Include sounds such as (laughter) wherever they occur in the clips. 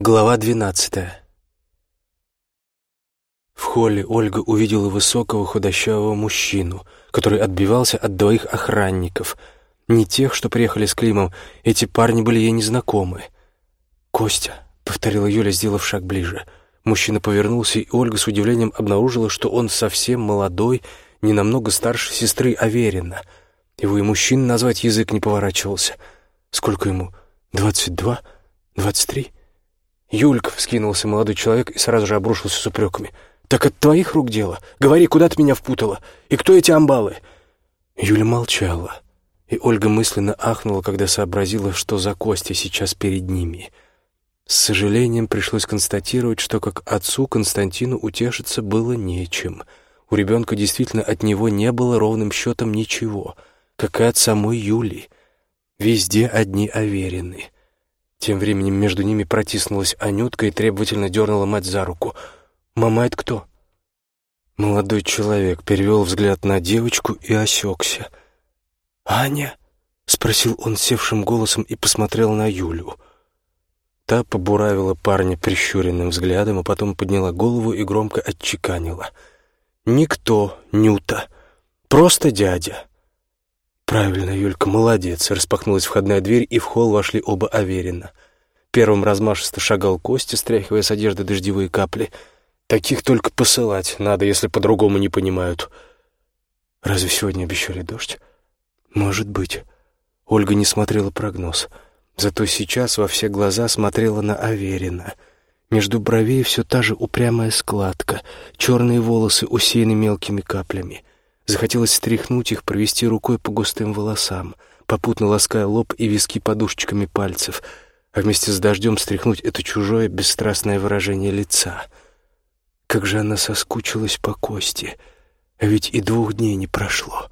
Глава двенадцатая. В холле Ольга увидела высокого худощавого мужчину, который отбивался от двоих охранников. Не тех, что приехали с Климом, эти парни были ей незнакомы. «Костя», — повторила Юля, сделав шаг ближе. Мужчина повернулся, и Ольга с удивлением обнаружила, что он совсем молодой, не намного старше сестры Аверина. Его и мужчин назвать язык не поворачивался. Сколько ему? Двадцать два? Двадцать три? «Юлька», — вскинулся молодой человек и сразу же обрушился с упреками. «Так от твоих рук дело. Говори, куда ты меня впутала? И кто эти амбалы?» Юля молчала, и Ольга мысленно ахнула, когда сообразила, что за Костя сейчас перед ними. С сожалением пришлось констатировать, что как отцу Константину утешиться было нечем. У ребенка действительно от него не было ровным счетом ничего, как и от самой Юли. Везде одни Аверины. Тем временем между ними протиснулась Анютка и требовательно дернула мать за руку. «Мама, это кто?» Молодой человек перевел взгляд на девочку и осекся. «Аня?» — спросил он севшим голосом и посмотрел на Юлю. Та побуравила парня прищуренным взглядом, а потом подняла голову и громко отчеканила. «Никто, Нюта, просто дядя». «Правильно, Юлька, молодец!» — распахнулась входная дверь, и в холл вошли оба Аверина. Первым размашисто шагал Костя, стряхивая с одежды дождевые капли. «Таких только посылать надо, если по-другому не понимают». «Разве сегодня обещали дождь?» «Может быть». Ольга не смотрела прогноз. Зато сейчас во все глаза смотрела на Аверина. Между бровей все та же упрямая складка, черные волосы усеяны мелкими каплями — Захотелось стряхнуть их, провести рукой по густым волосам, попутно лаская лоб и виски подушечками пальцев, а вместе с дождем стряхнуть это чужое бесстрастное выражение лица. Как же она соскучилась по Косте, а ведь и двух дней не прошло.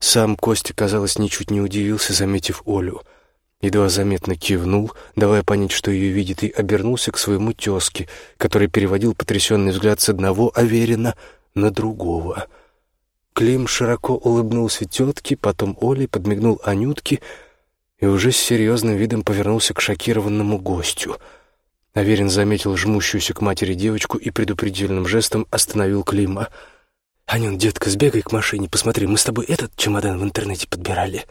Сам Костя, казалось, ничуть не удивился, заметив Олю. Едва заметно кивнул, давая понять, что ее видит, и обернулся к своему тезке, который переводил потрясенный взгляд с одного Аверина на другого — Клим широко улыбнулся тетке, потом Оле, подмигнул Анютке и уже с серьезным видом повернулся к шокированному гостю. Аверин заметил жмущуюся к матери девочку и предупредительным жестом остановил Клима. «Анюн, детка, сбегай к машине, посмотри, мы с тобой этот чемодан в интернете подбирали».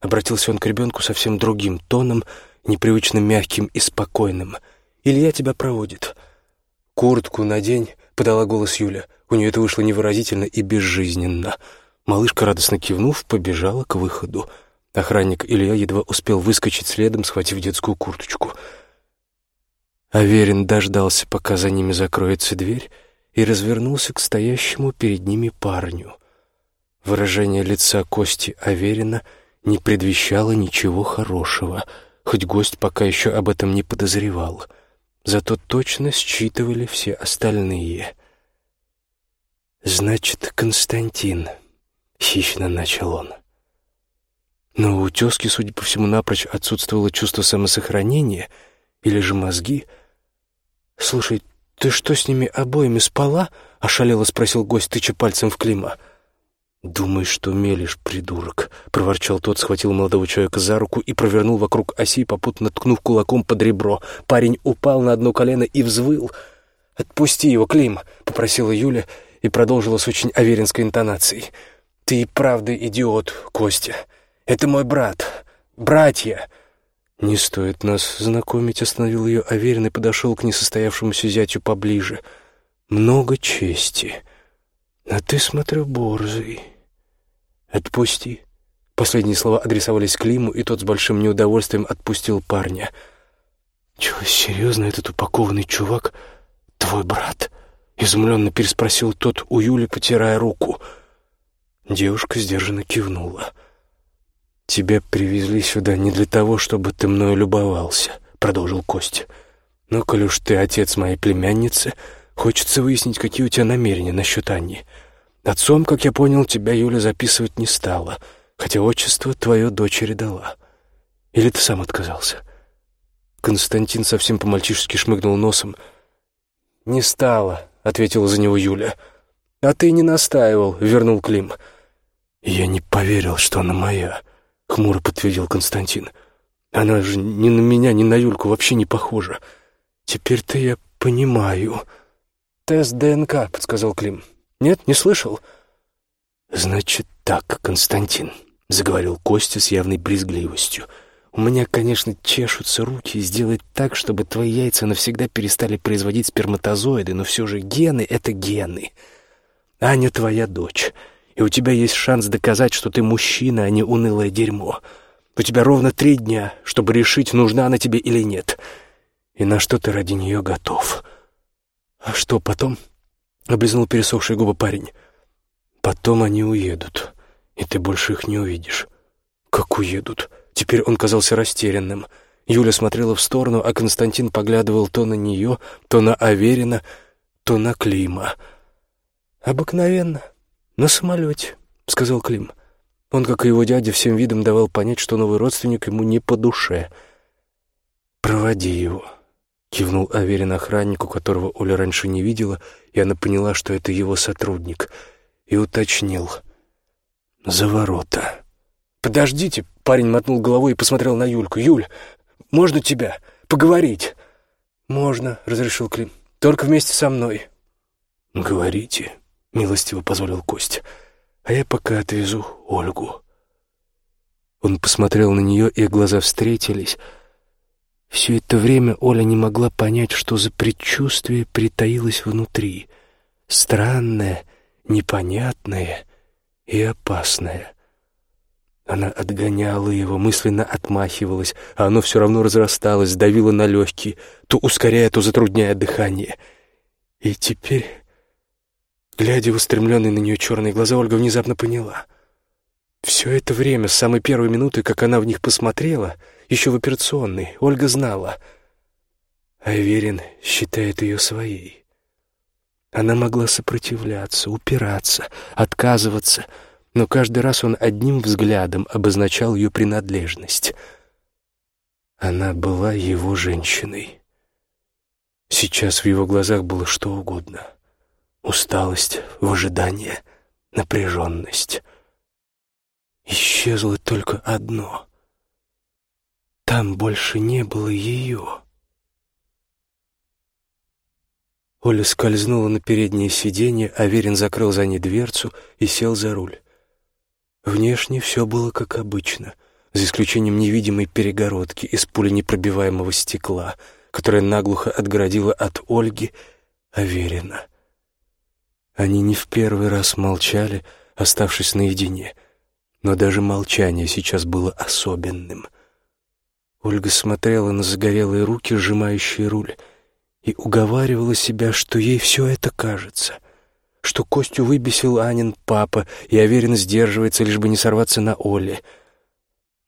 Обратился он к ребенку совсем другим тоном, непривычно мягким и спокойным. «Илья тебя проводит». «Куртку надень», — подала голос Юля. У нее это вышло невыразительно и безжизненно. Малышка, радостно кивнув, побежала к выходу. Охранник Илья едва успел выскочить следом, схватив детскую курточку. Аверин дождался, пока за ними закроется дверь, и развернулся к стоящему перед ними парню. Выражение лица Кости Аверина не предвещало ничего хорошего, хоть гость пока еще об этом не подозревал. Зато точно считывали все остальные — «Значит, Константин», — хищно начал он. Но у тезки, судя по всему, напрочь отсутствовало чувство самосохранения или же мозги. «Слушай, ты что, с ними обоими спала?» — ошалело спросил гость, тыча пальцем в Клима. «Думаешь, что мелешь, придурок?» — проворчал тот, схватил молодого человека за руку и провернул вокруг оси, попутно ткнув кулаком под ребро. Парень упал на одно колено и взвыл. «Отпусти его, Клим!» — попросила Юля, и продолжила с очень аверинской интонацией. «Ты и правда идиот, Костя. Это мой брат. Братья!» «Не стоит нас знакомить», — остановил ее Аверин и подошел к несостоявшемуся зятю поближе. «Много чести. А ты, смотрю, борзый. Отпусти». Последние слова адресовались Климу, и тот с большим неудовольствием отпустил парня. «Чего, серьезно, этот упакованный чувак твой брат?» Изумленно переспросил тот у Юли, потирая руку. Девушка сдержанно кивнула. «Тебя привезли сюда не для того, чтобы ты мною любовался», — продолжил Костя. «Но, коль уж ты отец моей племянницы, хочется выяснить, какие у тебя намерения насчет Анни. Отцом, как я понял, тебя Юля записывать не стала, хотя отчество твое дочери дала. Или ты сам отказался?» Константин совсем по-мальчишески шмыгнул носом. «Не стала», — ответила за него Юля. «А ты не настаивал», — вернул Клим. «Я не поверил, что она моя», — хмуро подтвердил Константин. «Она же ни на меня, ни на Юльку вообще не похожа. Теперь-то я понимаю. Тест ДНК, подсказал Клим. Нет, не слышал? Значит так, Константин, заговорил Костя с явной брезгливостью. У меня, конечно, чешутся руки сделать так, чтобы твои яйца навсегда перестали производить сперматозоиды, но все же гены — это гены. Аня твоя дочь, и у тебя есть шанс доказать, что ты мужчина, а не унылое дерьмо. У тебя ровно три дня, чтобы решить, нужна она тебе или нет, и на что ты ради нее готов. А что потом? — облизнул пересохшие губы парень. Потом они уедут, и ты больше их не увидишь. Как уедут? Теперь он казался растерянным. Юля смотрела в сторону, а Константин поглядывал то на нее, то на Аверина, то на Клима. «Обыкновенно. На самолете», — сказал Клим. Он, как и его дядя, всем видом давал понять, что новый родственник ему не по душе. «Проводи его», — кивнул Аверин охраннику, которого Оля раньше не видела, и она поняла, что это его сотрудник, и уточнил. «За ворота». «Подождите!» — парень мотнул головой и посмотрел на Юльку. «Юль, можно тебя? Поговорить?» «Можно», — разрешил Клим. «Только вместе со мной». «Говорите», — милостиво позволил Кость. «А я пока отвезу Ольгу». Он посмотрел на нее, и глаза встретились. Все это время Оля не могла понять, что за предчувствие притаилось внутри. Странное, непонятное и опасное — она отгоняла его, мысленно отмахивалась, а оно все равно разрасталось, давило на легкие, то ускоряя, то затрудняя дыхание. И теперь, глядя в устремленные на нее черные глаза, Ольга внезапно поняла. Все это время, с самой первой минуты, как она в них посмотрела, еще в операционной, Ольга знала. Аверин считает ее своей. Она могла сопротивляться, упираться, отказываться — но каждый раз он одним взглядом обозначал ее принадлежность. Она была его женщиной. Сейчас в его глазах было что угодно. Усталость, выжидание, напряженность. Исчезло только одно. Там больше не было ее. Оля скользнула на переднее сиденье, а Верин закрыл за ней дверцу и сел за руль. Внешне все было как обычно, за исключением невидимой перегородки из пуленепробиваемого стекла, которая наглухо отгородила от Ольги Аверина. Они не в первый раз молчали, оставшись наедине, но даже молчание сейчас было особенным. Ольга смотрела на загорелые руки, сжимающие руль, и уговаривала себя, что ей все это кажется — что Костю выбесил Анин папа, и уверенно сдерживается, лишь бы не сорваться на Оле.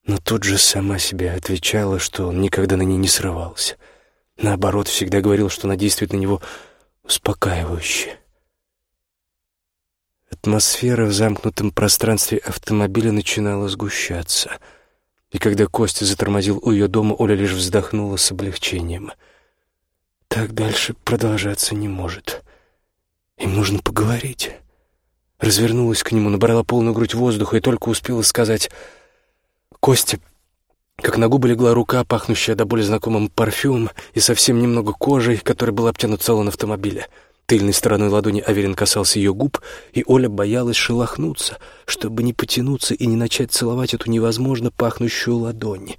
Но тут же сама себе отвечала, что он никогда на ней не срывался. Наоборот, всегда говорил, что она действует на него успокаивающе. Атмосфера в замкнутом пространстве автомобиля начинала сгущаться. И когда Костя затормозил у ее дома, Оля лишь вздохнула с облегчением. «Так дальше продолжаться не может». Им нужно поговорить. Развернулась к нему, набрала полную грудь воздуха и только успела сказать «Костя». Как на губы легла рука, пахнущая до боли знакомым парфюмом и совсем немного кожей, которой был обтянут салон автомобиля. Тыльной стороной ладони Аверин касался ее губ, и Оля боялась шелохнуться, чтобы не потянуться и не начать целовать эту невозможно пахнущую ладонь.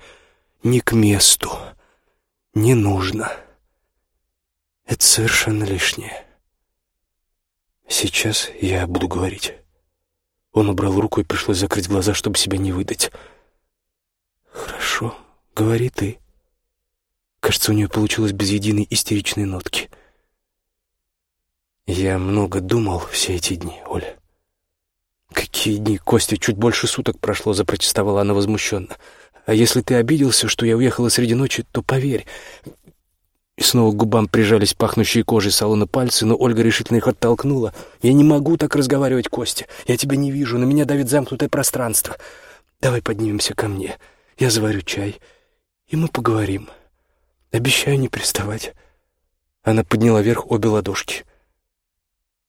Не к месту. Не нужно. Это совершенно лишнее. «Сейчас я буду говорить». Он убрал руку и пришлось закрыть глаза, чтобы себя не выдать. «Хорошо, говори ты». Кажется, у нее получилось без единой истеричной нотки. «Я много думал все эти дни, Оля». «Какие дни, Костя? Чуть больше суток прошло», — запротестовала она возмущенно. «А если ты обиделся, что я уехала среди ночи, то поверь, и снова к губам прижались пахнущие кожей салона пальцы, но Ольга решительно их оттолкнула. «Я не могу так разговаривать, Костя. Я тебя не вижу, на меня давит замкнутое пространство. Давай поднимемся ко мне. Я заварю чай, и мы поговорим. Обещаю не приставать». Она подняла вверх обе ладошки.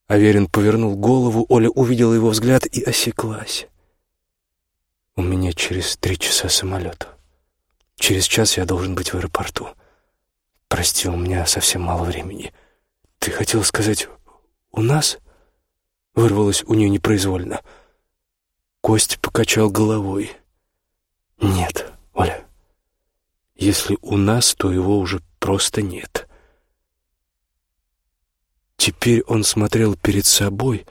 Аверин повернул голову, Оля увидела его взгляд и осеклась. «У меня через три часа самолет. Через час я должен быть в аэропорту». «Прости, у меня совсем мало времени. Ты хотел сказать «у нас»?» Вырвалось у нее непроизвольно. Кость покачал головой. «Нет, Оля. Если у нас, то его уже просто нет». Теперь он смотрел перед собой,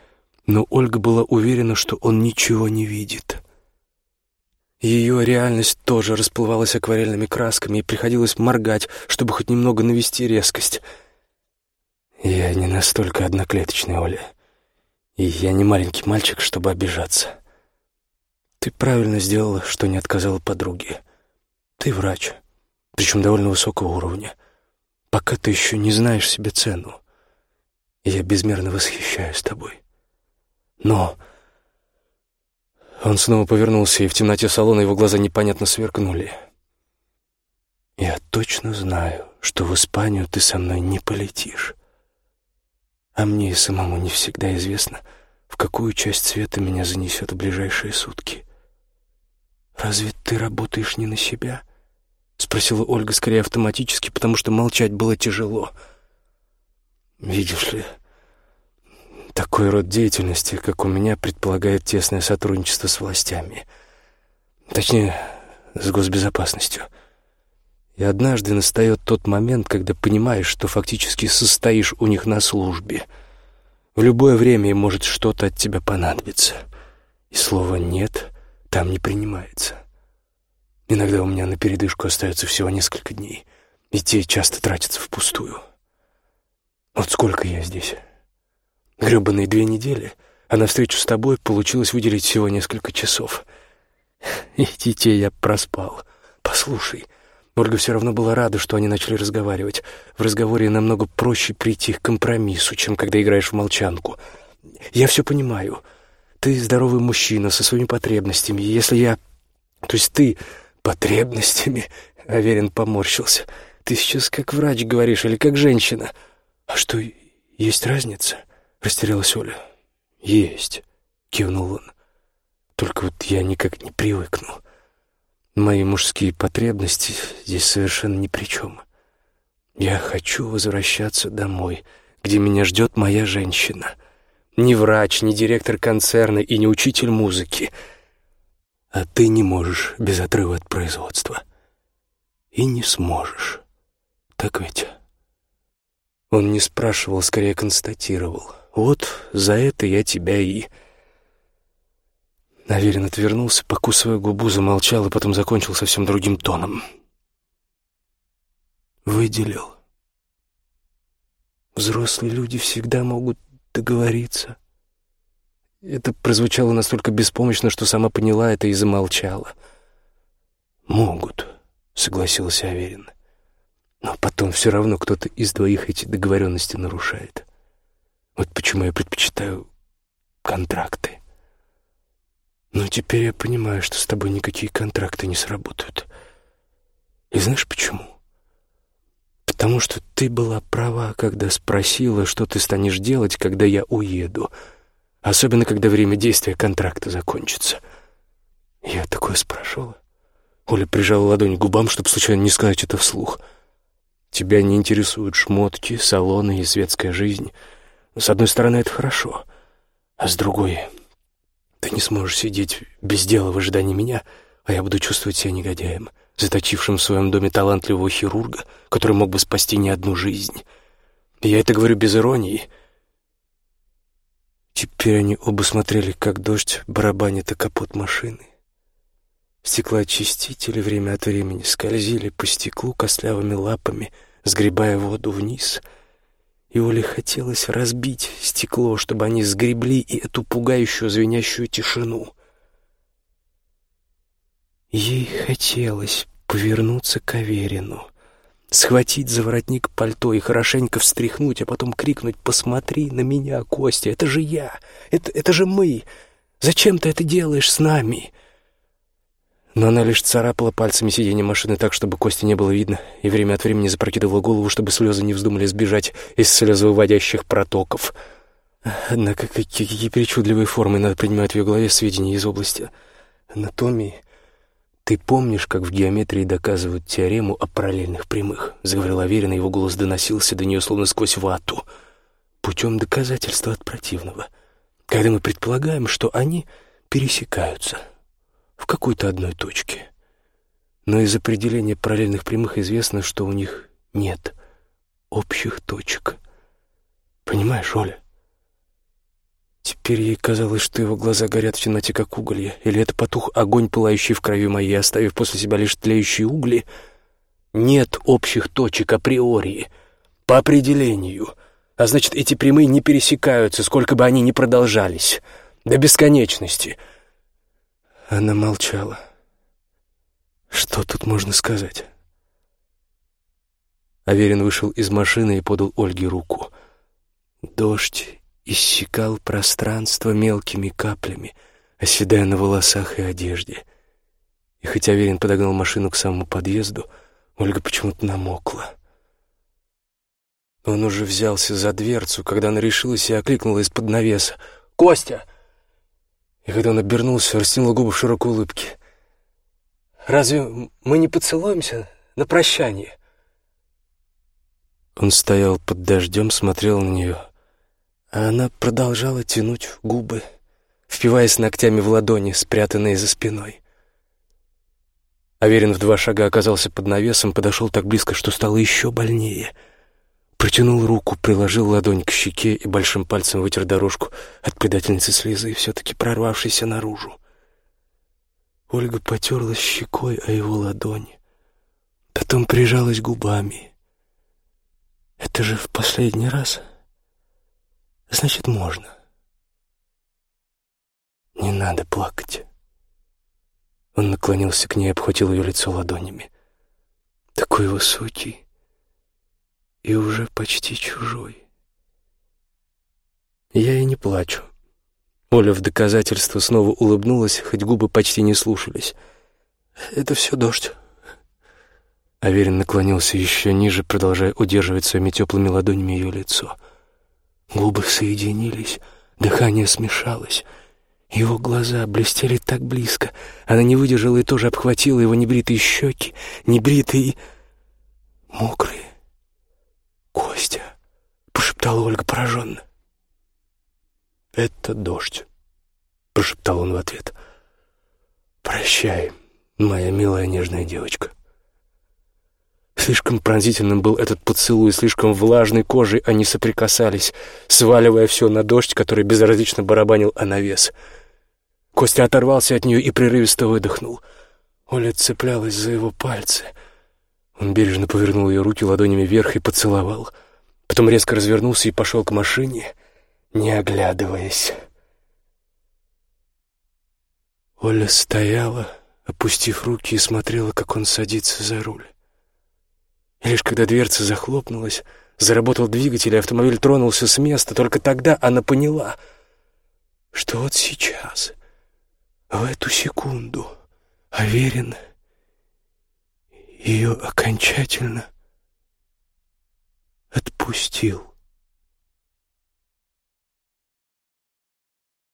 но Ольга была уверена, что он ничего не видит. Ее реальность тоже расплывалась акварельными красками, и приходилось моргать, чтобы хоть немного навести резкость. Я не настолько одноклеточный, Оля. И я не маленький мальчик, чтобы обижаться. Ты правильно сделала, что не отказала подруге. Ты врач, причем довольно высокого уровня. Пока ты еще не знаешь себе цену. Я безмерно восхищаюсь тобой. Но он снова повернулся, и в темноте салона его глаза непонятно сверкнули. «Я точно знаю, что в Испанию ты со мной не полетишь. А мне и самому не всегда известно, в какую часть света меня занесет в ближайшие сутки. Разве ты работаешь не на себя?» — спросила Ольга скорее автоматически, потому что молчать было тяжело. «Видишь ли...» Такой род деятельности, как у меня, предполагает тесное сотрудничество с властями. Точнее, с госбезопасностью. И однажды настает тот момент, когда понимаешь, что фактически состоишь у них на службе. В любое время им может что-то от тебя понадобиться. И слово «нет» там не принимается. Иногда у меня на передышку остается всего несколько дней, и те часто тратятся впустую. Вот сколько я здесь гребаные две недели, а на встречу с тобой получилось выделить всего несколько часов. (laughs) И детей я проспал. Послушай, Ольга все равно была рада, что они начали разговаривать. В разговоре намного проще прийти к компромиссу, чем когда играешь в молчанку. Я все понимаю. Ты здоровый мужчина со своими потребностями. Если я... То есть ты потребностями... (laughs) Аверин поморщился. Ты сейчас как врач говоришь или как женщина. А что, есть разница? Растерялась Оля. «Есть», — кивнул он. «Только вот я никак не привыкну. Мои мужские потребности здесь совершенно ни при чем. Я хочу возвращаться домой, где меня ждет моя женщина. Не врач, не директор концерна и не учитель музыки. А ты не можешь без отрыва от производства. И не сможешь. Так ведь?» Он не спрашивал, скорее констатировал — вот за это я тебя и...» Наверин отвернулся, покусывая губу, замолчал и потом закончил совсем другим тоном. «Выделил. Взрослые люди всегда могут договориться». Это прозвучало настолько беспомощно, что сама поняла это и замолчала. «Могут», — согласился Аверин. «Но потом все равно кто-то из двоих эти договоренности нарушает». Вот почему я предпочитаю контракты. Но теперь я понимаю, что с тобой никакие контракты не сработают. И знаешь почему? Потому что ты была права, когда спросила, что ты станешь делать, когда я уеду. Особенно, когда время действия контракта закончится. Я такое спрашивала. Оля прижала ладонь к губам, чтобы случайно не сказать это вслух. Тебя не интересуют шмотки, салоны и светская жизнь — с одной стороны, это хорошо, а с другой, ты не сможешь сидеть без дела в ожидании меня, а я буду чувствовать себя негодяем, заточившим в своем доме талантливого хирурга, который мог бы спасти не одну жизнь. И я это говорю без иронии. Теперь они оба смотрели, как дождь барабанит о капот машины. Стеклоочистители время от времени скользили по стеклу костлявыми лапами, сгребая воду вниз — и хотелось разбить стекло, чтобы они сгребли и эту пугающую звенящую тишину. Ей хотелось повернуться к Аверину, схватить за воротник пальто и хорошенько встряхнуть, а потом крикнуть «Посмотри на меня, Костя, это же я, это, это же мы! Зачем ты это делаешь с нами?» Но она лишь царапала пальцами сиденье машины так, чтобы Кости не было видно, и время от времени запрокидывала голову, чтобы слезы не вздумали сбежать из слезовыводящих протоков. Однако какие причудливые формы надо принимать в ее голове сведения из области анатомии, «Ты помнишь, как в геометрии доказывают теорему о параллельных прямых?» — заговорил Аверин, его голос доносился до нее словно сквозь вату. «Путем доказательства от противного. Когда мы предполагаем, что они пересекаются в какой-то одной точке. Но из определения параллельных прямых известно, что у них нет общих точек. Понимаешь, Оля?» Теперь ей казалось, что его глаза горят в темноте, как уголья. Или это потух огонь, пылающий в крови моей, оставив после себя лишь тлеющие угли? Нет общих точек априори, по определению. А значит, эти прямые не пересекаются, сколько бы они ни продолжались. До бесконечности. Она молчала. Что тут можно сказать? Аверин вышел из машины и подал Ольге руку. Дождь иссекал пространство мелкими каплями, оседая на волосах и одежде. И хотя Верин подогнал машину к самому подъезду, Ольга почему-то намокла. Он уже взялся за дверцу, когда она решилась и окликнула из-под навеса. «Костя!» И когда он обернулся, растянула губы в широкой улыбке. «Разве мы не поцелуемся на прощание?» Он стоял под дождем, смотрел на нее — а она продолжала тянуть губы, впиваясь ногтями в ладони, спрятанные за спиной. Аверин в два шага оказался под навесом, подошел так близко, что стало еще больнее. Протянул руку, приложил ладонь к щеке и большим пальцем вытер дорожку от предательницы слезы, все-таки прорвавшейся наружу. Ольга потерлась щекой о его ладони, потом прижалась губами. «Это же в последний раз...» Значит, можно. Не надо плакать. Он наклонился к ней, обхватил ее лицо ладонями. Такой высокий и уже почти чужой. Я и не плачу. Оля в доказательство снова улыбнулась, хоть губы почти не слушались. Это все дождь. Аверин наклонился еще ниже, продолжая удерживать своими теплыми ладонями ее лицо — Губы соединились, дыхание смешалось. Его глаза блестели так близко. Она не выдержала и тоже обхватила его небритые щеки, небритые, мокрые. «Костя!» — пошептала Ольга пораженно. «Это дождь», — прошептал он в ответ. «Прощай, моя милая нежная девочка». Слишком пронзительным был этот поцелуй, слишком влажной кожей они соприкасались, сваливая все на дождь, который безразлично барабанил о навес. Костя оторвался от нее и прерывисто выдохнул. Оля цеплялась за его пальцы. Он бережно повернул ее руки ладонями вверх и поцеловал. Потом резко развернулся и пошел к машине, не оглядываясь. Оля стояла, опустив руки, и смотрела, как он садится за руль. И лишь когда дверца захлопнулась, заработал двигатель, и автомобиль тронулся с места, только тогда она поняла, что вот сейчас, в эту секунду, Аверин ее окончательно отпустил.